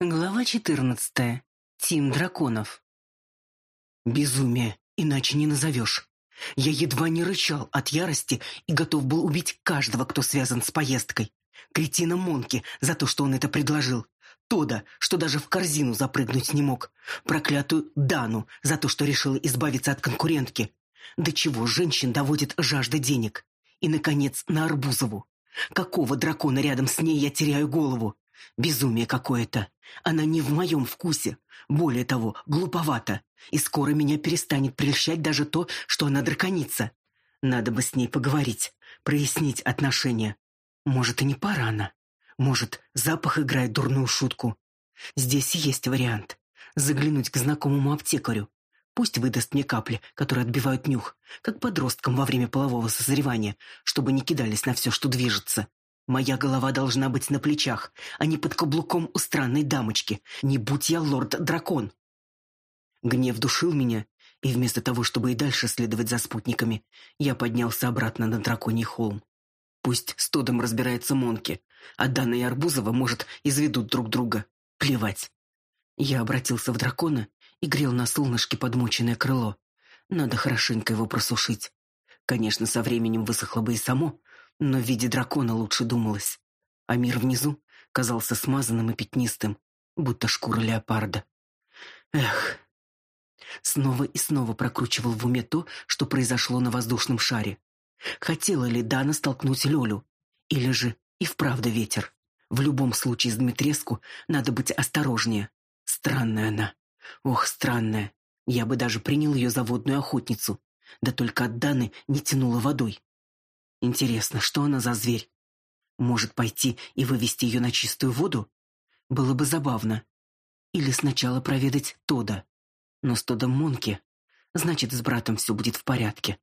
Глава четырнадцатая. Тим Драконов. Безумие, иначе не назовешь. Я едва не рычал от ярости и готов был убить каждого, кто связан с поездкой. Кретина Монки за то, что он это предложил. Тода, что даже в корзину запрыгнуть не мог. Проклятую Дану за то, что решила избавиться от конкурентки. До чего женщин доводит жажда денег. И, наконец, на Арбузову. Какого дракона рядом с ней я теряю голову? Безумие какое-то. Она не в моем вкусе. Более того, глуповато. И скоро меня перестанет прельщать даже то, что она драконица. Надо бы с ней поговорить, прояснить отношения. Может, и не пора она. Может, запах играет дурную шутку. Здесь есть вариант. Заглянуть к знакомому аптекарю. Пусть выдаст мне капли, которые отбивают нюх, как подросткам во время полового созревания, чтобы не кидались на все, что движется. Моя голова должна быть на плечах, а не под каблуком у странной дамочки. Не будь я лорд-дракон. Гнев душил меня, и вместо того, чтобы и дальше следовать за спутниками, я поднялся обратно на драконий холм. Пусть с Тодом разбирается Монки, а Дана и Арбузова, может, изведут друг друга. Плевать. Я обратился в дракона и грел на солнышке подмоченное крыло. Надо хорошенько его просушить. Конечно, со временем высохло бы и само, но в виде дракона лучше думалось. А мир внизу казался смазанным и пятнистым, будто шкура леопарда. Эх. Снова и снова прокручивал в уме то, что произошло на воздушном шаре. Хотела ли Дана столкнуть Лёлю? Или же и вправду ветер? В любом случае с Дмитреску надо быть осторожнее. Странная она. Ох, странная. Я бы даже принял ее за водную охотницу. Да только от Даны не тянуло водой. Интересно, что она за зверь? Может пойти и вывести ее на чистую воду? Было бы забавно. Или сначала проведать Тода. Но с Тодом Монки, значит, с братом все будет в порядке.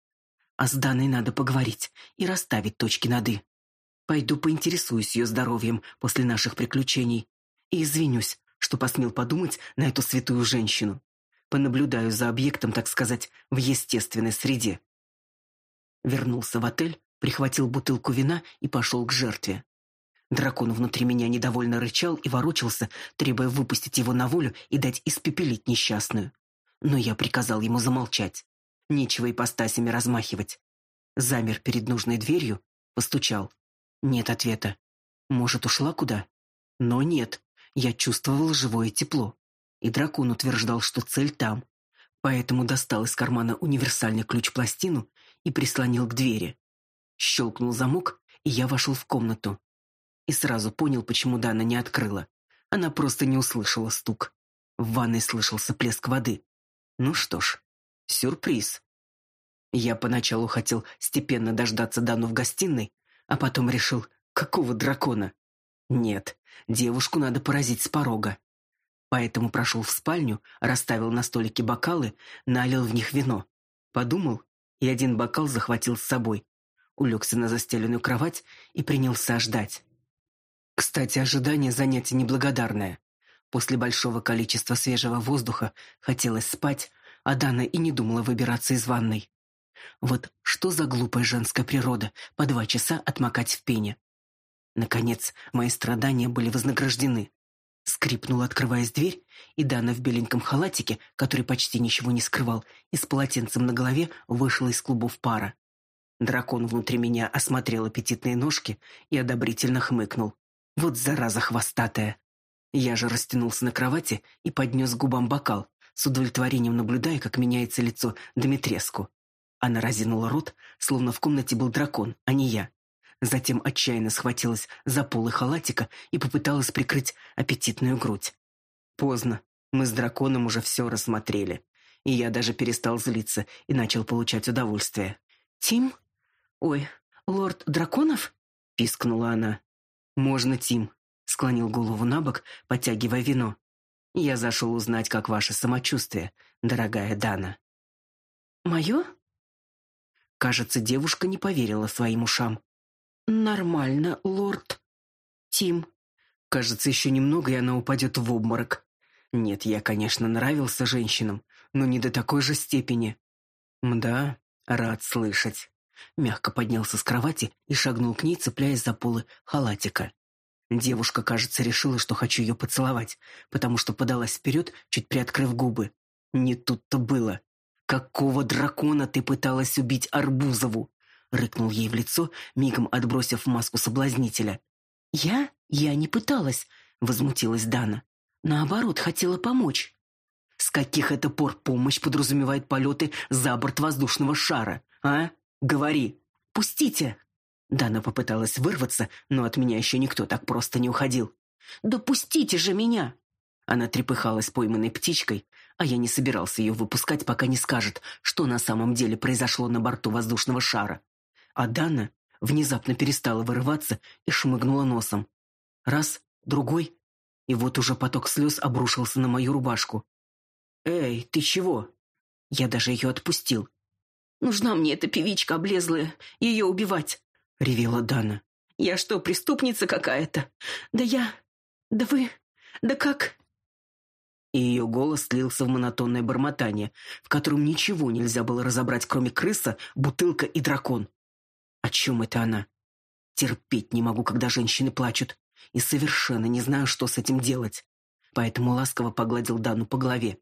А с Даной надо поговорить и расставить точки над «и». Пойду поинтересуюсь ее здоровьем после наших приключений и извинюсь, что посмел подумать на эту святую женщину. Понаблюдаю за объектом, так сказать, в естественной среде. Вернулся в отель, прихватил бутылку вина и пошел к жертве. Дракон внутри меня недовольно рычал и ворочался, требуя выпустить его на волю и дать испепелить несчастную. Но я приказал ему замолчать. Нечего ипостасями размахивать. Замер перед нужной дверью, постучал. Нет ответа. Может, ушла куда? Но нет. Я чувствовал живое тепло. И дракон утверждал, что цель там. Поэтому достал из кармана универсальный ключ-пластину и прислонил к двери. Щелкнул замок, и я вошел в комнату. И сразу понял, почему Дана не открыла. Она просто не услышала стук. В ванной слышался плеск воды. Ну что ж, сюрприз. Я поначалу хотел степенно дождаться Дану в гостиной, а потом решил, какого дракона? Нет, девушку надо поразить с порога. Поэтому прошел в спальню, расставил на столике бокалы, налил в них вино. Подумал, и один бокал захватил с собой улегся на застеленную кровать и принялся ждать. Кстати, ожидание занятие неблагодарное. После большого количества свежего воздуха хотелось спать, а Дана и не думала выбираться из ванной. Вот что за глупая женская природа по два часа отмокать в пене. Наконец, мои страдания были вознаграждены. Скрипнула, открываясь дверь, и Дана в беленьком халатике, который почти ничего не скрывал, и с полотенцем на голове вышла из клубов пара. Дракон внутри меня осмотрел аппетитные ножки и одобрительно хмыкнул. Вот зараза хвостатая. Я же растянулся на кровати и поднес губам бокал, с удовлетворением наблюдая, как меняется лицо Дмитреску. Она разинула рот, словно в комнате был дракон, а не я. Затем отчаянно схватилась за полы халатика и попыталась прикрыть аппетитную грудь. Поздно. Мы с драконом уже все рассмотрели. И я даже перестал злиться и начал получать удовольствие. «Тим?» «Ой, лорд Драконов?» — пискнула она. «Можно, Тим», — склонил голову на бок, подтягивая вино. «Я зашел узнать, как ваше самочувствие, дорогая Дана». «Мое?» Кажется, девушка не поверила своим ушам. «Нормально, лорд. Тим». Кажется, еще немного, и она упадет в обморок. Нет, я, конечно, нравился женщинам, но не до такой же степени. Мда, рад слышать. Мягко поднялся с кровати и шагнул к ней, цепляясь за полы халатика. Девушка, кажется, решила, что хочу ее поцеловать, потому что подалась вперед, чуть приоткрыв губы. Не тут-то было. «Какого дракона ты пыталась убить Арбузову?» — рыкнул ей в лицо, мигом отбросив маску соблазнителя. «Я? Я не пыталась», — возмутилась Дана. «Наоборот, хотела помочь». «С каких это пор помощь подразумевает полеты за борт воздушного шара, а? Говори!» «Пустите!» Дана попыталась вырваться, но от меня еще никто так просто не уходил. «Да же меня!» Она трепыхалась пойманной птичкой, а я не собирался ее выпускать, пока не скажет, что на самом деле произошло на борту воздушного шара. А Дана внезапно перестала вырываться и шмыгнула носом. Раз, другой, и вот уже поток слез обрушился на мою рубашку. «Эй, ты чего?» Я даже ее отпустил. «Нужна мне эта певичка облезлая, ее убивать!» — ревела Дана. «Я что, преступница какая-то? Да я... Да вы... Да как...» И ее голос слился в монотонное бормотание, в котором ничего нельзя было разобрать, кроме крыса, бутылка и дракон. О чем это она? Терпеть не могу, когда женщины плачут, и совершенно не знаю, что с этим делать. Поэтому ласково погладил Дану по голове.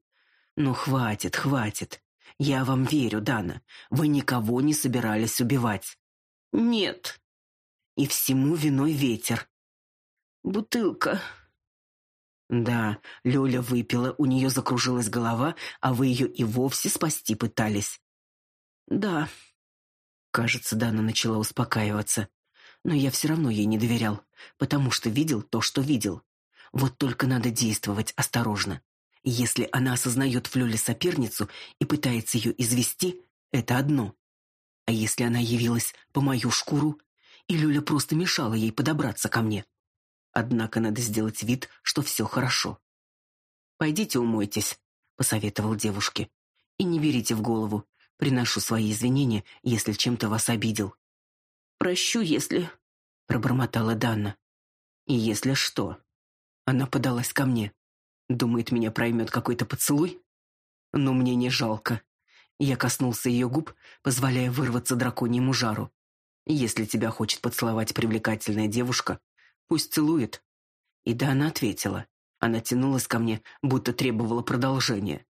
«Ну, хватит, хватит. Я вам верю, Дана. Вы никого не собирались убивать. Нет. И всему виной ветер. Бутылка. Да, Лёля выпила, у нее закружилась голова, а вы ее и вовсе спасти пытались. Да. Кажется, Дана начала успокаиваться. Но я все равно ей не доверял, потому что видел то, что видел. Вот только надо действовать осторожно. Если она осознает в Лёле соперницу и пытается ее извести, это одно. А если она явилась по мою шкуру, и Люля просто мешала ей подобраться ко мне? Однако надо сделать вид, что все хорошо. «Пойдите умойтесь», — посоветовал девушке. «И не берите в голову. Приношу свои извинения, если чем-то вас обидел». «Прощу, если...» — пробормотала Данна. «И если что?» Она подалась ко мне. Думает, меня проймет какой-то поцелуй? Но мне не жалко. Я коснулся ее губ, позволяя вырваться драконьему жару. Если тебя хочет поцеловать привлекательная девушка, пусть целует. И да, она ответила. Она тянулась ко мне, будто требовала продолжения.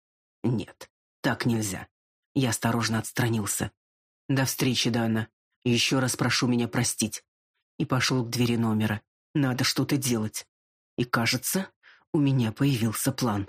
Нет, так нельзя. Я осторожно отстранился. До встречи, Дана. Еще раз прошу меня простить. И пошел к двери номера. Надо что-то делать. И кажется, у меня появился план.